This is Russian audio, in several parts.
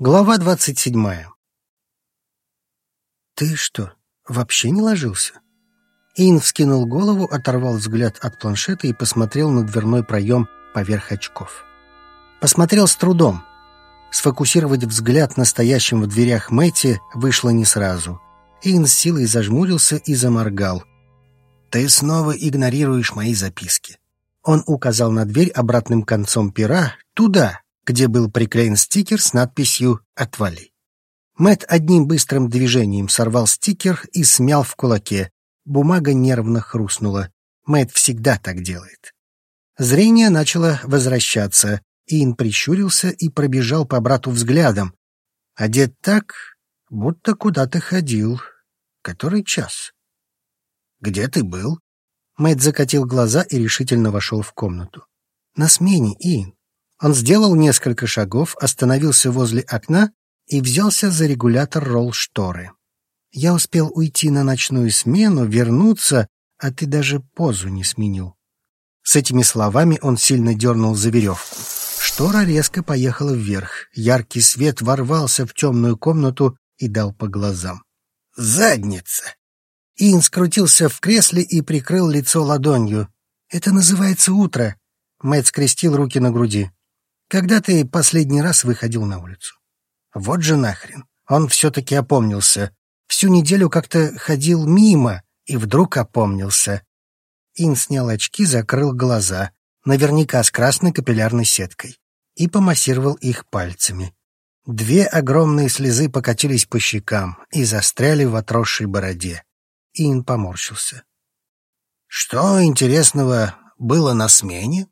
Глава двадцать седьмая. «Ты что, вообще не ложился?» Ин вскинул голову, оторвал взгляд от планшета и посмотрел на дверной проем поверх очков. Посмотрел с трудом. Сфокусировать взгляд на стоящем в дверях Мэтти вышло не сразу. Ин с силой зажмурился и заморгал. «Ты снова игнорируешь мои записки». Он указал на дверь обратным концом пера, туда, где был приклеен стикер с надписью «Отвали». Мэт одним быстрым движением сорвал стикер и смял в кулаке. Бумага нервно хрустнула. Мэт всегда так делает. Зрение начало возвращаться. Ин прищурился и пробежал по брату взглядом. Одет так, будто куда-то ходил. Который час? «Где ты был?» Мэт закатил глаза и решительно вошел в комнату. «На смене, Ин. Он сделал несколько шагов, остановился возле окна и взялся за регулятор ролл-шторы. «Я успел уйти на ночную смену, вернуться, а ты даже позу не сменил». С этими словами он сильно дернул за веревку. Штора резко поехала вверх. Яркий свет ворвался в темную комнату и дал по глазам. «Задница!» Ин скрутился в кресле и прикрыл лицо ладонью. «Это называется утро». Мэтт скрестил руки на груди. Когда ты последний раз выходил на улицу? Вот же нахрен. Он все-таки опомнился. Всю неделю как-то ходил мимо и вдруг опомнился. Ин снял очки, закрыл глаза, наверняка с красной капиллярной сеткой, и помассировал их пальцами. Две огромные слезы покатились по щекам и застряли в отросшей бороде. Ин поморщился. «Что интересного было на смене?»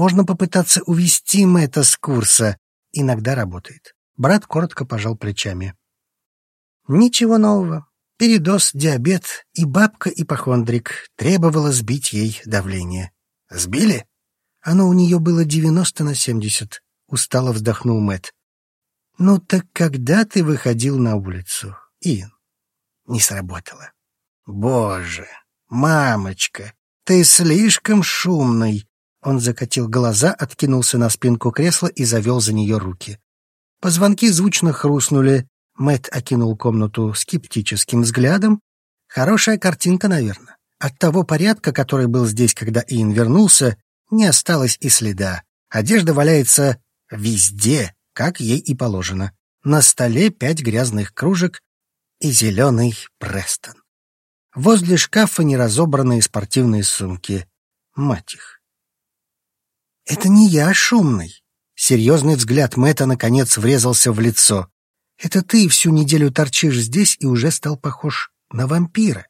Можно попытаться увести Мэтта с курса. Иногда работает. Брат коротко пожал плечами. Ничего нового. Передоз, диабет и бабка-ипохондрик требовала сбить ей давление. Сбили? Оно у нее было девяносто на семьдесят. Устало вздохнул Мэтт. Ну так когда ты выходил на улицу, Ин? Не сработало. Боже, мамочка, ты слишком шумный. Он закатил глаза, откинулся на спинку кресла и завел за нее руки. Позвонки звучно хрустнули. Мэт окинул комнату скептическим взглядом. Хорошая картинка, наверное. От того порядка, который был здесь, когда Иэн вернулся, не осталось и следа. Одежда валяется везде, как ей и положено. На столе пять грязных кружек и зеленый Престон. Возле шкафа неразобранные спортивные сумки. Мать их. «Это не я шумный!» Серьезный взгляд Мэтта наконец врезался в лицо. «Это ты всю неделю торчишь здесь и уже стал похож на вампира».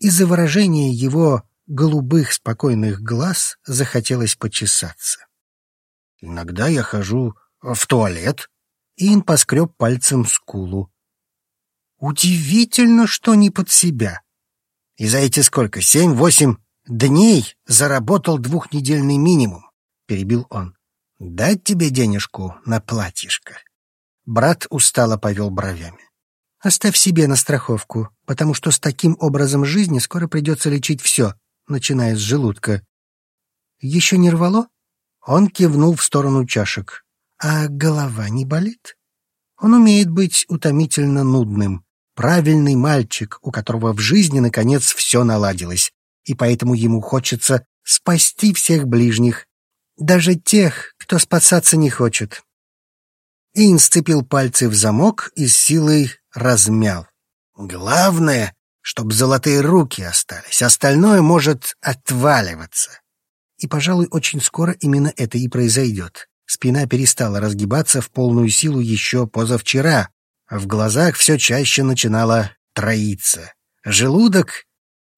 Из-за выражения его голубых спокойных глаз захотелось почесаться. «Иногда я хожу в туалет». Ин поскреб пальцем скулу. «Удивительно, что не под себя. И за эти сколько, семь-восемь дней заработал двухнедельный минимум перебил он. «Дать тебе денежку на платьишко?» Брат устало повел бровями. «Оставь себе на страховку, потому что с таким образом жизни скоро придется лечить все, начиная с желудка». «Еще не рвало?» Он кивнул в сторону чашек. «А голова не болит?» Он умеет быть утомительно нудным. Правильный мальчик, у которого в жизни, наконец, все наладилось, и поэтому ему хочется спасти всех ближних даже тех, кто спасаться не хочет. Ин сцепил пальцы в замок и с силой размял. Главное, чтобы золотые руки остались, остальное может отваливаться. И, пожалуй, очень скоро именно это и произойдет. Спина перестала разгибаться в полную силу еще позавчера, в глазах все чаще начинала троиться. Желудок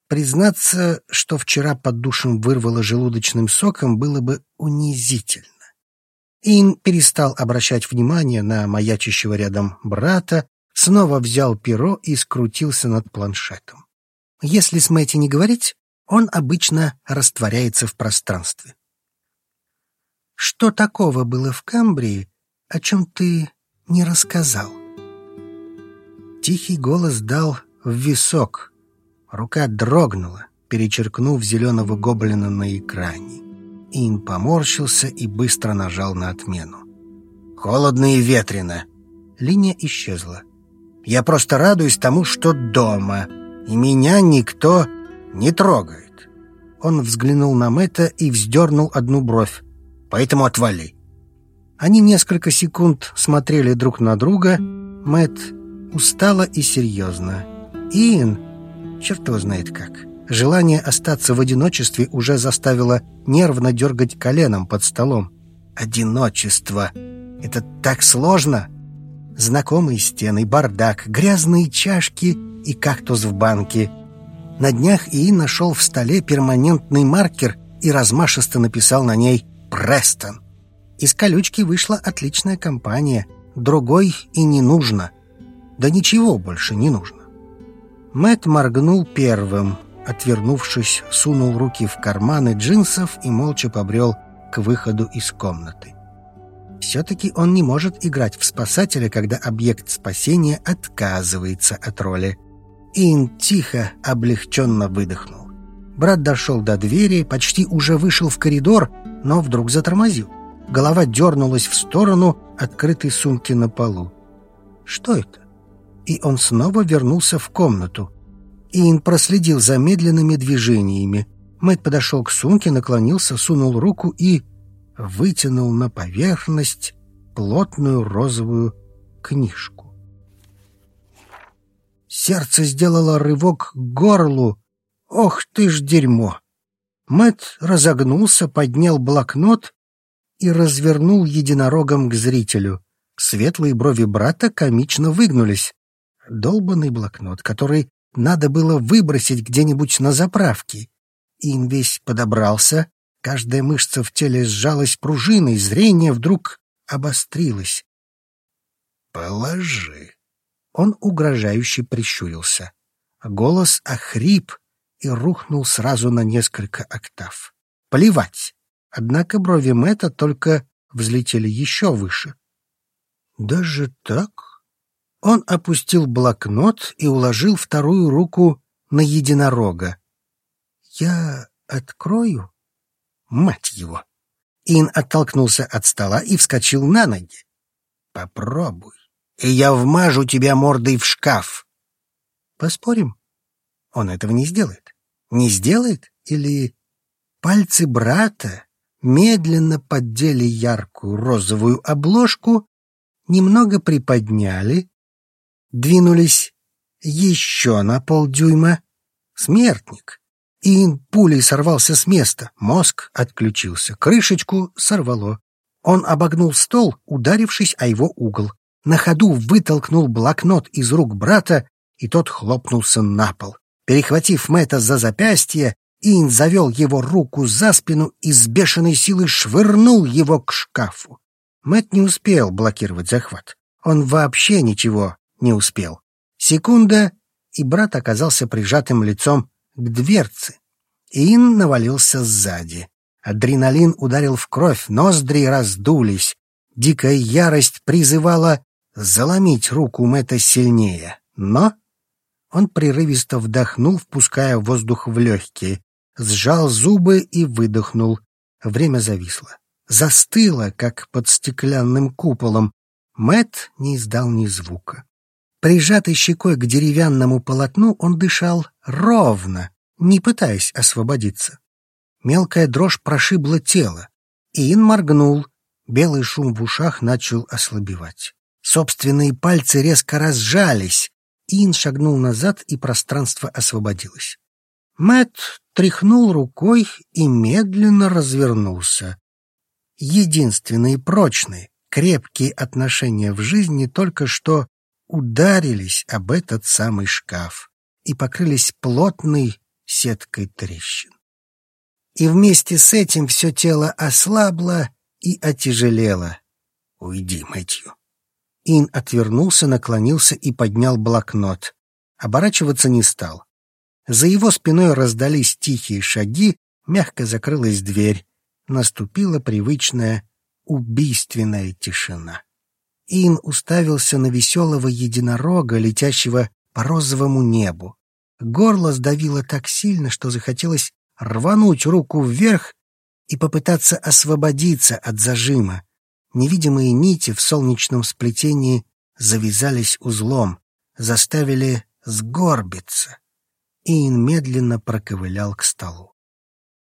Признаться, что вчера под душем вырвало желудочным соком, было бы унизительно. Ин перестал обращать внимание на маячащего рядом брата, снова взял перо и скрутился над планшетом. Если с Мэтти не говорить, он обычно растворяется в пространстве. Что такого было в Камбрии, о чем ты не рассказал? Тихий голос дал в висок, Рука дрогнула, перечеркнув зеленого гоблина на экране. Ин поморщился и быстро нажал на отмену. Холодно и ветрено. Линия исчезла. Я просто радуюсь тому, что дома, и меня никто не трогает. Он взглянул на Мэтта и вздернул одну бровь. Поэтому отвали. Они несколько секунд смотрели друг на друга. Мэтт устало и серьезно. Иэн, черт его знает как, желание остаться в одиночестве уже заставило нервно дергать коленом под столом. Одиночество. Это так сложно. Знакомые стены, бардак, грязные чашки и кактус в банке. На днях Иин нашел в столе перманентный маркер и размашисто написал на ней «Престон». Из колючки вышла отличная компания. Другой и не нужно. Да ничего больше не нужно. Мэт моргнул первым, отвернувшись, сунул руки в карманы джинсов и молча побрел к выходу из комнаты. Все-таки он не может играть в спасателя, когда объект спасения отказывается от роли. Ин тихо, облегченно выдохнул. Брат дошел до двери, почти уже вышел в коридор, но вдруг затормозил. Голова дернулась в сторону открытой сумки на полу. Что это? И он снова вернулся в комнату. Ин проследил за медленными движениями. Мэтт подошел к сумке, наклонился, сунул руку и вытянул на поверхность плотную розовую книжку. Сердце сделало рывок к горлу. Ох ты ж дерьмо! Мэт разогнулся, поднял блокнот и развернул единорогом к зрителю. Светлые брови брата комично выгнулись. Долбанный блокнот, который надо было выбросить где-нибудь на заправке. Им весь подобрался, каждая мышца в теле сжалась пружиной, зрение вдруг обострилось. «Положи!» Он угрожающе прищурился. Голос охрип и рухнул сразу на несколько октав. «Плевать!» Однако брови Мэтта только взлетели еще выше. «Даже так?» Он опустил блокнот и уложил вторую руку на единорога. «Я открою?» «Мать его!» Ин оттолкнулся от стола и вскочил на ноги. «Попробуй, и я вмажу тебя мордой в шкаф!» «Поспорим?» Он этого не сделает. Не сделает? Или пальцы брата медленно поддели яркую розовую обложку, немного приподняли, двинулись еще на полдюйма. Смертник. И пулей сорвался с места, мозг отключился, крышечку сорвало. Он обогнул стол, ударившись о его угол. На ходу вытолкнул блокнот из рук брата, и тот хлопнулся на пол. Перехватив Мэтта за запястье, Ин завел его руку за спину и с бешеной силой швырнул его к шкафу. Мэт не успел блокировать захват. Он вообще ничего не успел. Секунда, и брат оказался прижатым лицом к дверце. Ин навалился сзади. Адреналин ударил в кровь, ноздри раздулись. Дикая ярость призывала заломить руку Мэтта сильнее. Но он прерывисто вдохнул, впуская воздух в легкие, сжал зубы и выдохнул. Время зависло. Застыло, как под стеклянным куполом. Мэт не издал ни звука. Прижатый щекой к деревянному полотну, он дышал ровно, не пытаясь освободиться. Мелкая дрожь прошибла тело. Иин моргнул. Белый шум в ушах начал ослабевать. Собственные пальцы резко разжались. Ин шагнул назад, и пространство освободилось. Мэт тряхнул рукой и медленно развернулся. Единственные прочные, крепкие отношения в жизни только что ударились об этот самый шкаф и покрылись плотной сеткой трещин. И вместе с этим все тело ослабло и отяжелело. «Уйди, Мэтью!» Ин отвернулся, наклонился и поднял блокнот. Оборачиваться не стал. За его спиной раздались тихие шаги, мягко закрылась дверь. Наступила привычная убийственная тишина. Ин уставился на веселого единорога, летящего по розовому небу. Горло сдавило так сильно, что захотелось рвануть руку вверх и попытаться освободиться от зажима. Невидимые нити в солнечном сплетении завязались узлом, заставили сгорбиться. Иин медленно проковылял к столу.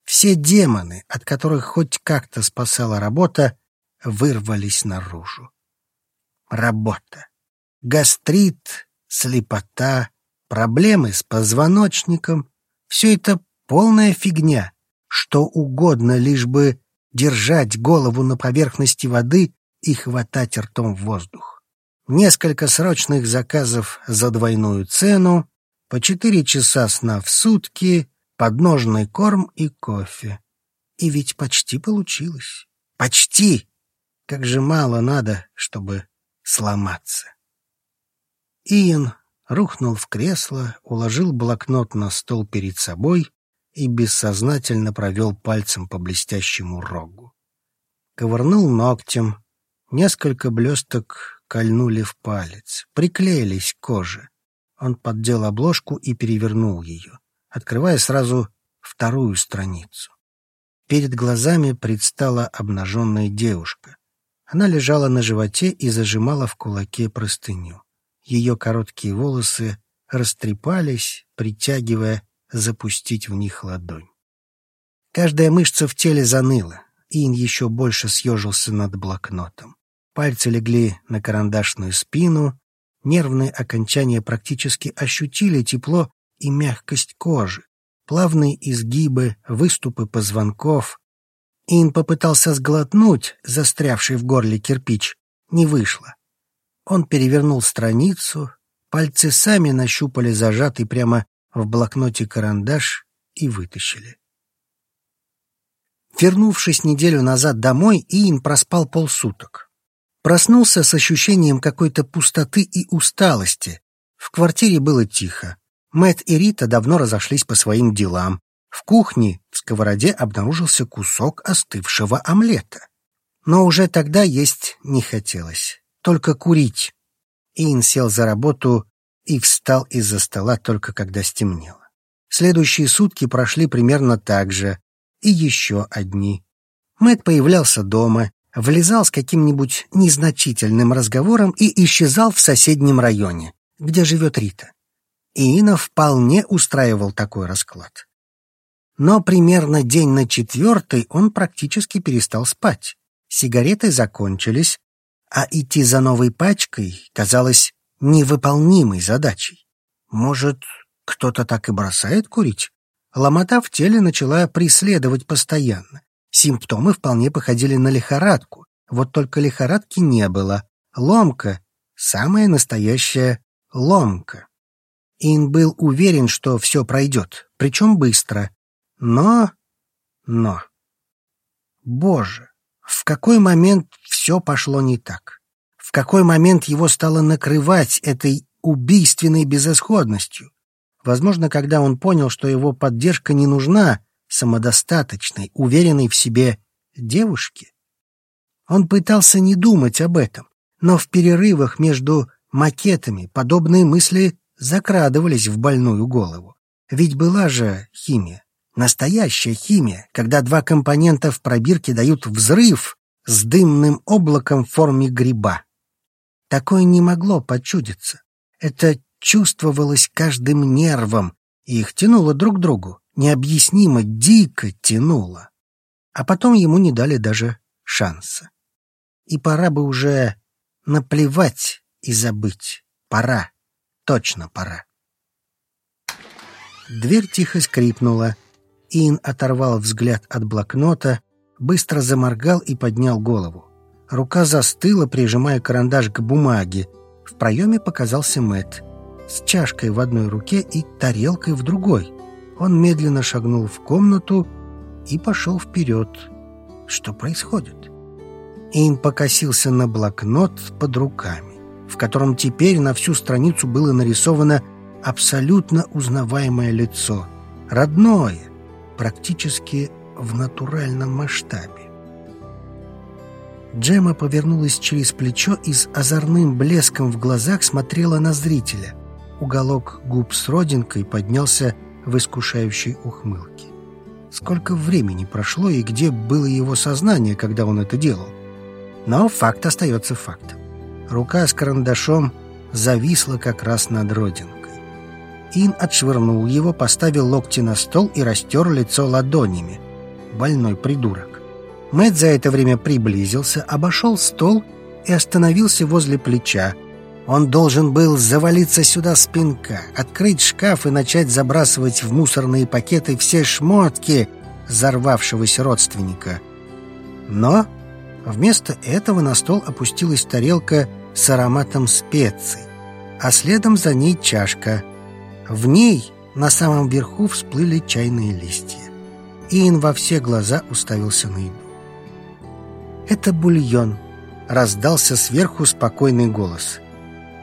Все демоны, от которых хоть как-то спасала работа, вырвались наружу. Работа. Гастрит, слепота, проблемы с позвоночником — все это полная фигня. Что угодно, лишь бы держать голову на поверхности воды и хватать ртом в воздух. Несколько срочных заказов за двойную цену, по четыре часа сна в сутки, подножный корм и кофе. И ведь почти получилось. Почти! Как же мало надо, чтобы сломаться. Иэн рухнул в кресло, уложил блокнот на стол перед собой и бессознательно провел пальцем по блестящему рогу. Ковырнул ногтем. Несколько блесток кольнули в палец, приклеились к коже. Он поддел обложку и перевернул ее, открывая сразу вторую страницу. Перед глазами предстала обнаженная девушка. Она лежала на животе и зажимала в кулаке простыню. Ее короткие волосы растрепались, притягивая запустить в них ладонь. Каждая мышца в теле заныла. Ин еще больше съежился над блокнотом. Пальцы легли на карандашную спину, нервные окончания практически ощутили тепло и мягкость кожи, плавные изгибы, выступы позвонков. Ин попытался сглотнуть застрявший в горле кирпич. Не вышло. Он перевернул страницу, пальцы сами нащупали зажатый прямо в блокноте карандаш и вытащили. Вернувшись неделю назад домой, Иин проспал полсуток. Проснулся с ощущением какой-то пустоты и усталости. В квартире было тихо. Мэт и Рита давно разошлись по своим делам. В кухне в сковороде обнаружился кусок остывшего омлета. Но уже тогда есть не хотелось. Только курить. Иин сел за работу и встал из-за стола только когда стемнело. Следующие сутки прошли примерно так же, и еще одни. Мэт появлялся дома, влезал с каким-нибудь незначительным разговором и исчезал в соседнем районе, где живет Рита. И Ина вполне устраивал такой расклад. Но примерно день на четвертый он практически перестал спать. Сигареты закончились, а идти за новой пачкой казалось невыполнимой задачей. Может, кто-то так и бросает курить? Ломота в теле начала преследовать постоянно. Симптомы вполне походили на лихорадку, вот только лихорадки не было. Ломка — самая настоящая ломка. Ин был уверен, что все пройдет, причем быстро. Но... но... Боже, в какой момент все пошло не так? в какой момент его стало накрывать этой убийственной безысходностью. Возможно, когда он понял, что его поддержка не нужна самодостаточной, уверенной в себе девушке. Он пытался не думать об этом, но в перерывах между макетами подобные мысли закрадывались в больную голову. Ведь была же химия, настоящая химия, когда два компонента в пробирке дают взрыв с дымным облаком в форме гриба. Такое не могло почудиться. Это чувствовалось каждым нервом, и их тянуло друг к другу, необъяснимо дико тянуло. А потом ему не дали даже шанса. И пора бы уже наплевать и забыть. Пора. Точно пора. Дверь тихо скрипнула. Ин оторвал взгляд от блокнота, быстро заморгал и поднял голову. Рука застыла, прижимая карандаш к бумаге. В проеме показался Мэт с чашкой в одной руке и тарелкой в другой. Он медленно шагнул в комнату и пошел вперед. Что происходит? Ин покосился на блокнот под руками, в котором теперь на всю страницу было нарисовано абсолютно узнаваемое лицо. Родное, практически в натуральном масштабе. Джема повернулась через плечо и с озорным блеском в глазах смотрела на зрителя. Уголок губ с родинкой поднялся в искушающей ухмылке. Сколько времени прошло и где было его сознание, когда он это делал? Но факт остается фактом. Рука с карандашом зависла как раз над родинкой. Ин отшвырнул его, поставил локти на стол и растер лицо ладонями. Больной придурок. Мэтт за это время приблизился, обошел стол и остановился возле плеча. Он должен был завалиться сюда спинка, открыть шкаф и начать забрасывать в мусорные пакеты все шмотки взорвавшегося родственника. Но вместо этого на стол опустилась тарелка с ароматом специй, а следом за ней чашка. В ней на самом верху всплыли чайные листья. Иэн во все глаза уставился на еду. «Это бульон», — раздался сверху спокойный голос.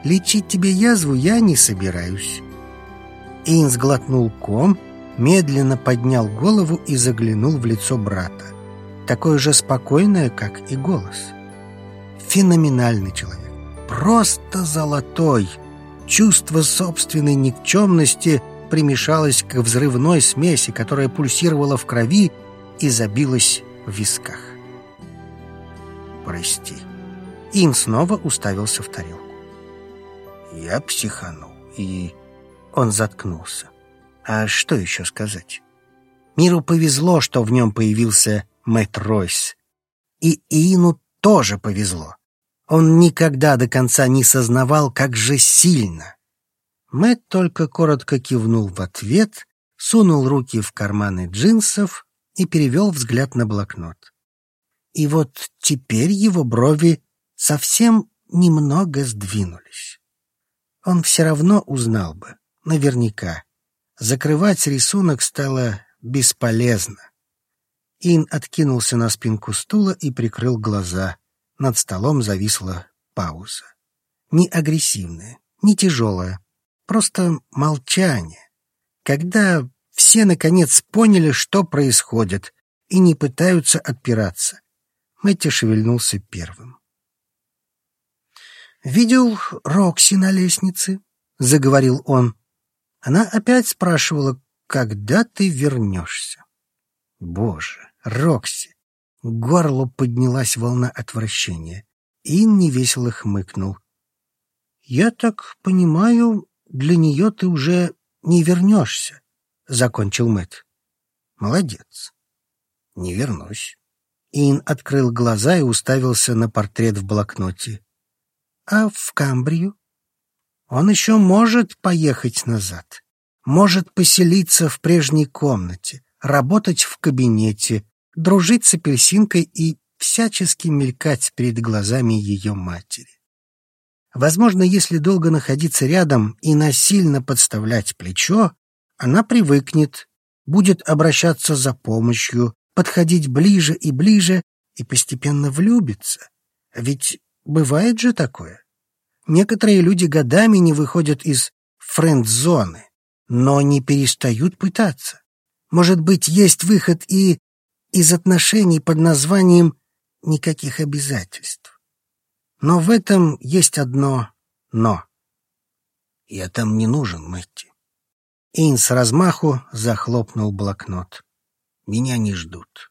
«Лечить тебе язву я не собираюсь». Иэн сглотнул ком, медленно поднял голову и заглянул в лицо брата. Такое же спокойное, как и голос. Феноменальный человек. Просто золотой. Чувство собственной никчемности — примешалась к взрывной смеси, которая пульсировала в крови и забилась в висках. «Прости». Ин снова уставился в тарелку. «Я психанул, и...» Он заткнулся. «А что еще сказать?» Миру повезло, что в нем появился Мэтт Ройс. И Ину тоже повезло. Он никогда до конца не сознавал, как же сильно, Мэтт только коротко кивнул в ответ, сунул руки в карманы джинсов и перевел взгляд на блокнот. И вот теперь его брови совсем немного сдвинулись. Он все равно узнал бы, наверняка. Закрывать рисунок стало бесполезно. Ин откинулся на спинку стула и прикрыл глаза. Над столом зависла пауза. Не агрессивная, не тяжелая, Просто молчание. Когда все, наконец, поняли, что происходит, и не пытаются отпираться. Мэтти шевельнулся первым. «Видел Рокси на лестнице?» — заговорил он. Она опять спрашивала, когда ты вернешься. Боже, Рокси! Горлу поднялась волна отвращения. Ин невесело хмыкнул. «Я так понимаю, для нее ты уже не вернешься, — закончил Мэт. Молодец. Не вернусь. Ин открыл глаза и уставился на портрет в блокноте. А в Камбрию? Он еще может поехать назад. Может поселиться в прежней комнате, работать в кабинете, дружить с апельсинкой и всячески мелькать перед глазами ее матери. Возможно, если долго находиться рядом и насильно подставлять плечо, она привыкнет, будет обращаться за помощью, подходить ближе и ближе и постепенно влюбится. Ведь бывает же такое. Некоторые люди годами не выходят из френд-зоны, но не перестают пытаться. Может быть, есть выход и из отношений под названием «никаких обязательств». Но в этом есть одно «но». Я там не нужен, Мэтти. Ин с размаху захлопнул блокнот. Меня не ждут.